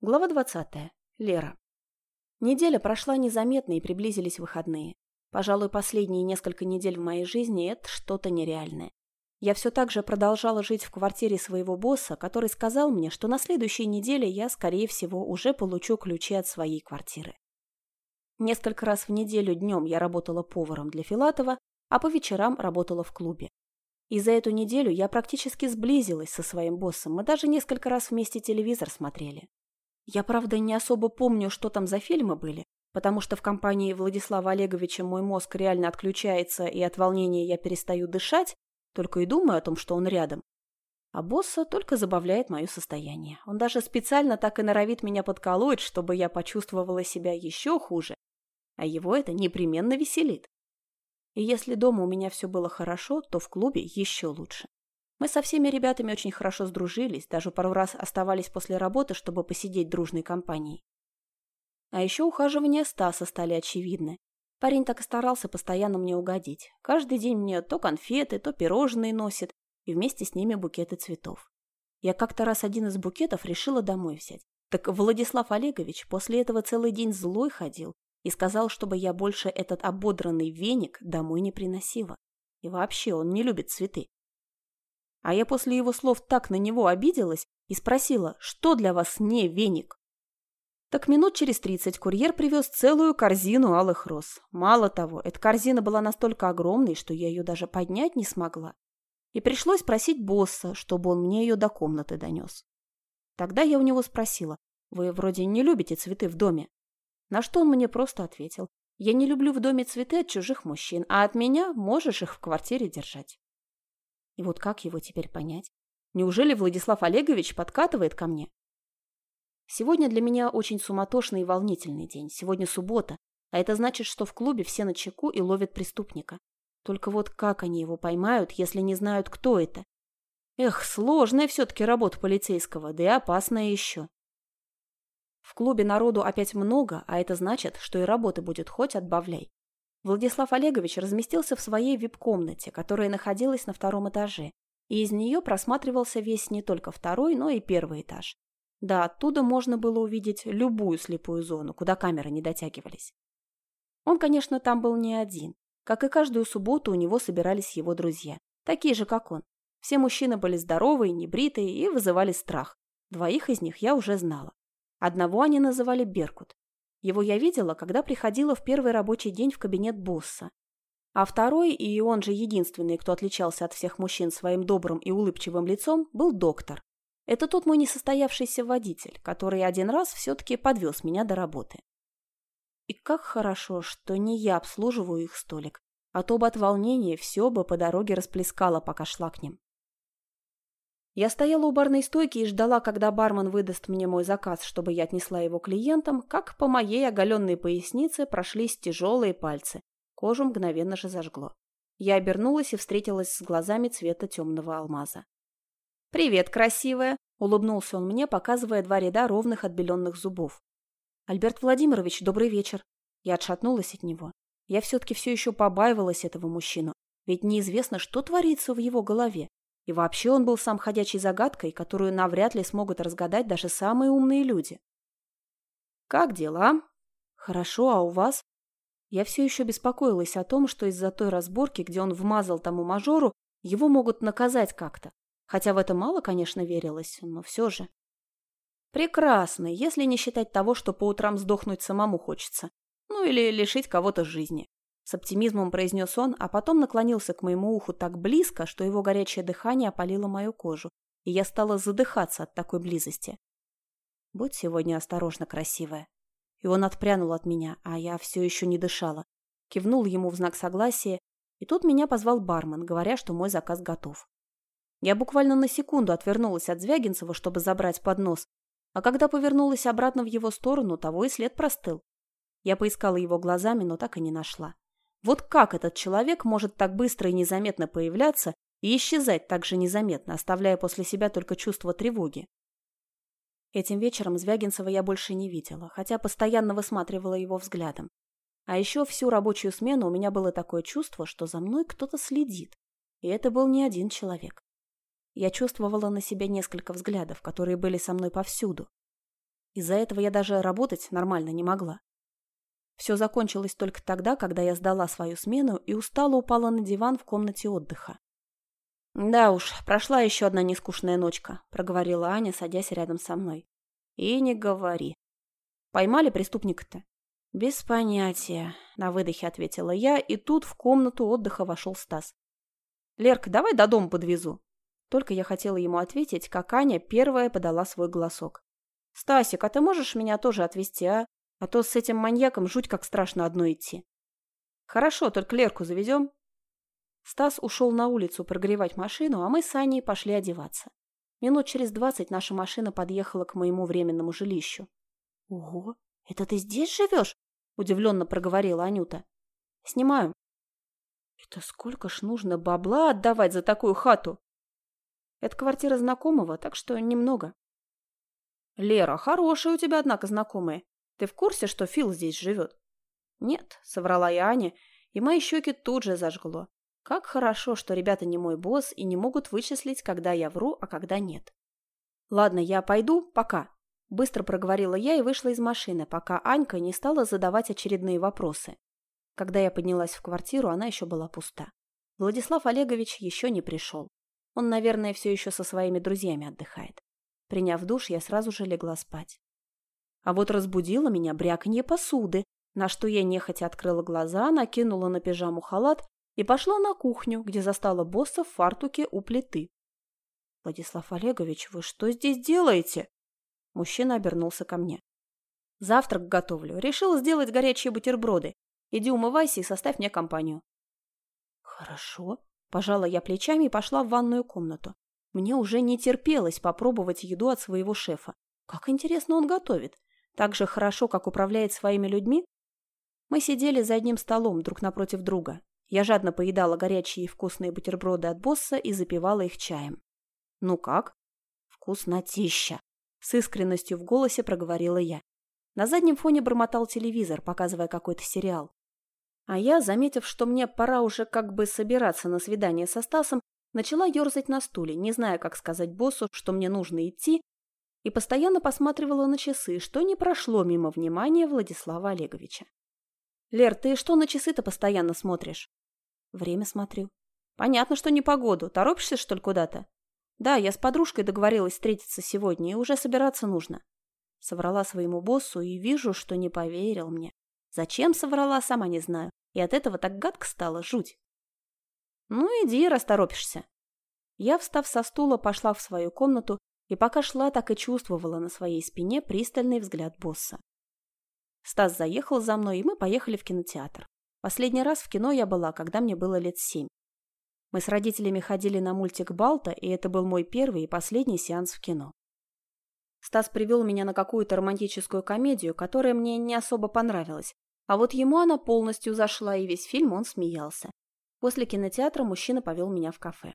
Глава 20. Лера. Неделя прошла незаметно и приблизились выходные. Пожалуй, последние несколько недель в моей жизни – это что-то нереальное. Я все так же продолжала жить в квартире своего босса, который сказал мне, что на следующей неделе я, скорее всего, уже получу ключи от своей квартиры. Несколько раз в неделю днем я работала поваром для Филатова, а по вечерам работала в клубе. И за эту неделю я практически сблизилась со своим боссом, мы даже несколько раз вместе телевизор смотрели. Я, правда, не особо помню, что там за фильмы были, потому что в компании Владислава Олеговича мой мозг реально отключается, и от волнения я перестаю дышать, только и думаю о том, что он рядом. А босса только забавляет мое состояние. Он даже специально так и норовит меня подколоть, чтобы я почувствовала себя еще хуже. А его это непременно веселит. И если дома у меня все было хорошо, то в клубе еще лучше. Мы со всеми ребятами очень хорошо сдружились, даже пару раз оставались после работы, чтобы посидеть дружной компанией. А еще ухаживания Стаса стали очевидны. Парень так и старался постоянно мне угодить. Каждый день мне то конфеты, то пирожные носит, и вместе с ними букеты цветов. Я как-то раз один из букетов решила домой взять. Так Владислав Олегович после этого целый день злой ходил и сказал, чтобы я больше этот ободранный веник домой не приносила. И вообще он не любит цветы. А я после его слов так на него обиделась и спросила, что для вас не веник? Так минут через тридцать курьер привез целую корзину алых роз. Мало того, эта корзина была настолько огромной, что я ее даже поднять не смогла. И пришлось просить босса, чтобы он мне ее до комнаты донес. Тогда я у него спросила, вы вроде не любите цветы в доме. На что он мне просто ответил, я не люблю в доме цветы от чужих мужчин, а от меня можешь их в квартире держать. И вот как его теперь понять? Неужели Владислав Олегович подкатывает ко мне? Сегодня для меня очень суматошный и волнительный день. Сегодня суббота, а это значит, что в клубе все на чеку и ловят преступника. Только вот как они его поймают, если не знают, кто это? Эх, сложная все-таки работа полицейского, да и опасная еще. В клубе народу опять много, а это значит, что и работы будет хоть отбавляй. Владислав Олегович разместился в своей вип-комнате, которая находилась на втором этаже, и из нее просматривался весь не только второй, но и первый этаж. Да, оттуда можно было увидеть любую слепую зону, куда камеры не дотягивались. Он, конечно, там был не один. Как и каждую субботу у него собирались его друзья, такие же, как он. Все мужчины были здоровые, небритые и вызывали страх. Двоих из них я уже знала. Одного они называли Беркут, его я видела, когда приходила в первый рабочий день в кабинет босса. А второй, и он же единственный, кто отличался от всех мужчин своим добрым и улыбчивым лицом, был доктор. Это тот мой несостоявшийся водитель, который один раз все-таки подвез меня до работы. И как хорошо, что не я обслуживаю их столик, а то бы от волнения все бы по дороге расплескала, пока шла к ним. Я стояла у барной стойки и ждала, когда бармен выдаст мне мой заказ, чтобы я отнесла его клиентам, как по моей оголенной пояснице прошлись тяжелые пальцы. Кожу мгновенно же зажгло. Я обернулась и встретилась с глазами цвета темного алмаза. «Привет, красивая!» – улыбнулся он мне, показывая два ряда ровных отбеленных зубов. «Альберт Владимирович, добрый вечер!» Я отшатнулась от него. Я все-таки все еще побаивалась этого мужчину, ведь неизвестно, что творится в его голове. И вообще он был сам ходячей загадкой, которую навряд ли смогут разгадать даже самые умные люди. «Как дела?» «Хорошо, а у вас?» Я все еще беспокоилась о том, что из-за той разборки, где он вмазал тому мажору, его могут наказать как-то. Хотя в это мало, конечно, верилось, но все же. Прекрасно, если не считать того, что по утрам сдохнуть самому хочется. Ну или лишить кого-то жизни. С оптимизмом произнес он, а потом наклонился к моему уху так близко, что его горячее дыхание опалило мою кожу, и я стала задыхаться от такой близости. «Будь сегодня осторожна, красивая». И он отпрянул от меня, а я все еще не дышала. Кивнул ему в знак согласия, и тут меня позвал бармен, говоря, что мой заказ готов. Я буквально на секунду отвернулась от Звягинцева, чтобы забрать поднос, а когда повернулась обратно в его сторону, того и след простыл. Я поискала его глазами, но так и не нашла. Вот как этот человек может так быстро и незаметно появляться и исчезать так же незаметно, оставляя после себя только чувство тревоги? Этим вечером Звягинцева я больше не видела, хотя постоянно высматривала его взглядом. А еще всю рабочую смену у меня было такое чувство, что за мной кто-то следит. И это был не один человек. Я чувствовала на себе несколько взглядов, которые были со мной повсюду. Из-за этого я даже работать нормально не могла. Все закончилось только тогда, когда я сдала свою смену и устало упала на диван в комнате отдыха. «Да уж, прошла еще одна нескучная ночка», — проговорила Аня, садясь рядом со мной. «И не говори. Поймали преступника-то?» «Без понятия», — на выдохе ответила я, и тут в комнату отдыха вошел Стас. «Лерка, давай до дома подвезу». Только я хотела ему ответить, как Аня первая подала свой голосок. «Стасик, а ты можешь меня тоже отвезти, а? А то с этим маньяком жуть как страшно одной идти». «Хорошо, только Лерку завезем». Стас ушел на улицу прогревать машину, а мы с Аней пошли одеваться. Минут через двадцать наша машина подъехала к моему временному жилищу. «Ого, это ты здесь живешь?» – удивленно проговорила Анюта. «Снимаю». «Это сколько ж нужно бабла отдавать за такую хату?» «Это квартира знакомого, так что немного». «Лера, хорошие у тебя, однако, знакомые. Ты в курсе, что Фил здесь живет?» «Нет», — соврала я Ане, и мои щеки тут же зажгло. Как хорошо, что ребята не мой босс и не могут вычислить, когда я вру, а когда нет. «Ладно, я пойду, пока», – быстро проговорила я и вышла из машины, пока Анька не стала задавать очередные вопросы. Когда я поднялась в квартиру, она еще была пуста. Владислав Олегович еще не пришел. Он, наверное, все еще со своими друзьями отдыхает. Приняв душ, я сразу же легла спать. А вот разбудило меня бряканье посуды, на что я нехотя открыла глаза, накинула на пижаму халат и пошла на кухню, где застала босса в фартуке у плиты. «Владислав Олегович, вы что здесь делаете?» Мужчина обернулся ко мне. «Завтрак готовлю. Решил сделать горячие бутерброды. Иди умывайся и составь мне компанию». «Хорошо». Пожала я плечами и пошла в ванную комнату. Мне уже не терпелось попробовать еду от своего шефа. Как интересно он готовит. Так же хорошо, как управляет своими людьми. Мы сидели за одним столом друг напротив друга. Я жадно поедала горячие и вкусные бутерброды от босса и запивала их чаем. «Ну как?» «Вкуснотища!» С искренностью в голосе проговорила я. На заднем фоне бормотал телевизор, показывая какой-то сериал. А я, заметив, что мне пора уже как бы собираться на свидание со Стасом, начала ерзать на стуле, не зная, как сказать боссу, что мне нужно идти, и постоянно посматривала на часы, что не прошло мимо внимания Владислава Олеговича. «Лер, ты что на часы-то постоянно смотришь?» Время смотрю. Понятно, что не погоду. Торопишься, что ли, куда-то? Да, я с подружкой договорилась встретиться сегодня, и уже собираться нужно. Соврала своему боссу и вижу, что не поверил мне. Зачем соврала, сама не знаю. И от этого так гадко стало, жуть. Ну, иди, расторопишься. Я, встав со стула, пошла в свою комнату и пока шла, так и чувствовала на своей спине пристальный взгляд босса. Стас заехал за мной, и мы поехали в кинотеатр. Последний раз в кино я была, когда мне было лет семь. Мы с родителями ходили на мультик «Балта», и это был мой первый и последний сеанс в кино. Стас привел меня на какую-то романтическую комедию, которая мне не особо понравилась, а вот ему она полностью зашла, и весь фильм он смеялся. После кинотеатра мужчина повел меня в кафе.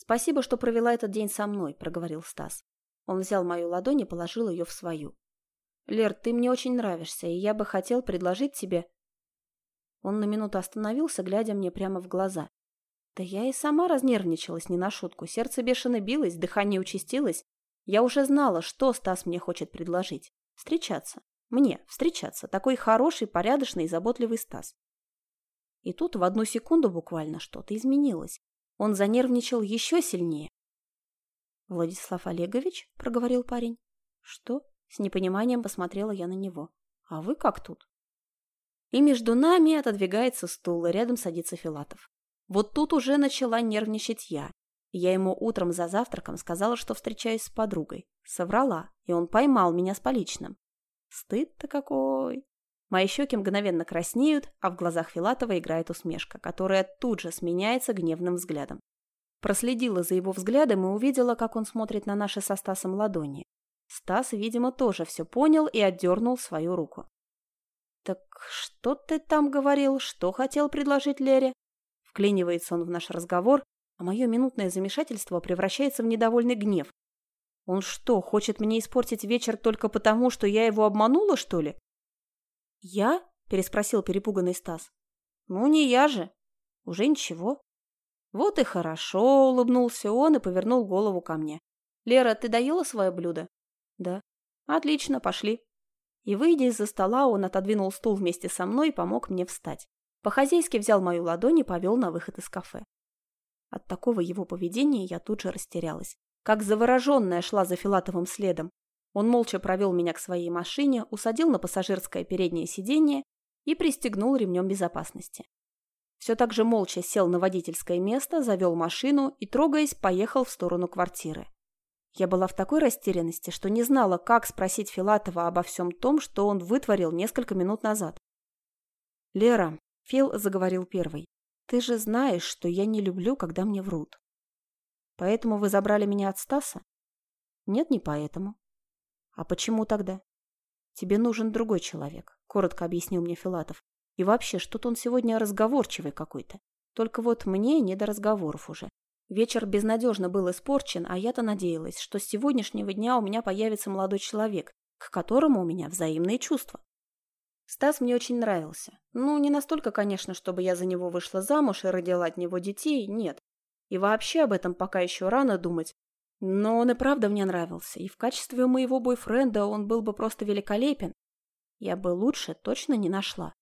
«Спасибо, что провела этот день со мной», – проговорил Стас. Он взял мою ладонь и положил ее в свою. «Лер, ты мне очень нравишься, и я бы хотел предложить тебе...» Он на минуту остановился, глядя мне прямо в глаза. Да я и сама разнервничалась не на шутку. Сердце бешено билось, дыхание участилось. Я уже знала, что Стас мне хочет предложить. Встречаться. Мне встречаться. Такой хороший, порядочный и заботливый Стас. И тут в одну секунду буквально что-то изменилось. Он занервничал еще сильнее. «Владислав Олегович?» – проговорил парень. «Что?» – с непониманием посмотрела я на него. «А вы как тут?» И между нами отодвигается стул, и рядом садится Филатов. Вот тут уже начала нервничать я. Я ему утром за завтраком сказала, что встречаюсь с подругой. Соврала, и он поймал меня с поличным. Стыд-то какой! Мои щеки мгновенно краснеют, а в глазах Филатова играет усмешка, которая тут же сменяется гневным взглядом. Проследила за его взглядом и увидела, как он смотрит на наши со Стасом ладони. Стас, видимо, тоже все понял и отдернул свою руку. «Так что ты там говорил? Что хотел предложить Лере?» Вклинивается он в наш разговор, а мое минутное замешательство превращается в недовольный гнев. Он что, хочет мне испортить вечер только потому, что я его обманула, что ли? «Я?» – переспросил перепуганный Стас. «Ну, не я же. Уже ничего». «Вот и хорошо», – улыбнулся он и повернул голову ко мне. «Лера, ты доела свое блюдо?» «Да». Отлично, пошли. И, выйдя из-за стола, он отодвинул стул вместе со мной и помог мне встать. По-хозяйски взял мою ладонь и повел на выход из кафе. От такого его поведения я тут же растерялась. Как завороженная шла за Филатовым следом. Он молча провел меня к своей машине, усадил на пассажирское переднее сиденье и пристегнул ремнем безопасности. Все так же молча сел на водительское место, завел машину и, трогаясь, поехал в сторону квартиры. Я была в такой растерянности, что не знала, как спросить Филатова обо всем том, что он вытворил несколько минут назад. «Лера», — Фил заговорил первый, — «ты же знаешь, что я не люблю, когда мне врут. Поэтому вы забрали меня от Стаса?» «Нет, не поэтому». «А почему тогда?» «Тебе нужен другой человек», — коротко объяснил мне Филатов. «И вообще, что-то он сегодня разговорчивый какой-то. Только вот мне не до разговоров уже. Вечер безнадежно был испорчен, а я-то надеялась, что с сегодняшнего дня у меня появится молодой человек, к которому у меня взаимные чувства. Стас мне очень нравился. Ну, не настолько, конечно, чтобы я за него вышла замуж и родила от него детей, нет. И вообще об этом пока еще рано думать. Но он и правда мне нравился, и в качестве моего бойфренда он был бы просто великолепен. Я бы лучше точно не нашла.